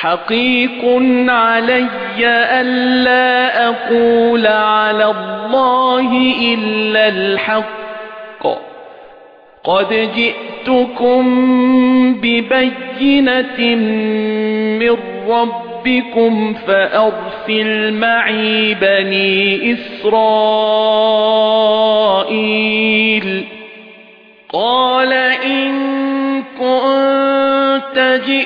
حقيق علي ألا أقول على الله إلا الحق. قد جئتكم ببينة من ربكم فأرسل معي بني إسرائيل. قال إن كنت جئت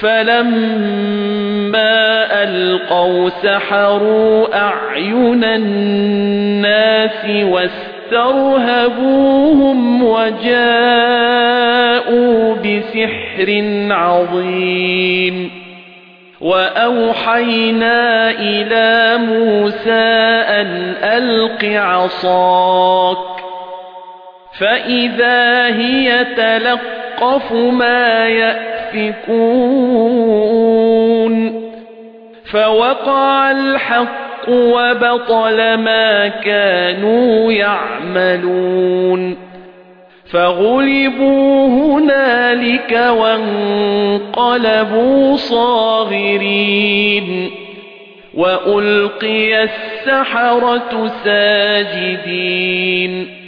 فلما ألقوا سحروا أعين الناس واسترهبوهم وجاءوا بسحر عظيم. وأوحينا إلى موسى أن ألق عصاك. فإذا هي تلقف ما يأفكون فوقع الحق وبطل ما كانوا يعملون. فغلبوا هنالك وانقلبوا صاغرين. وألقي السحرة ساجدين.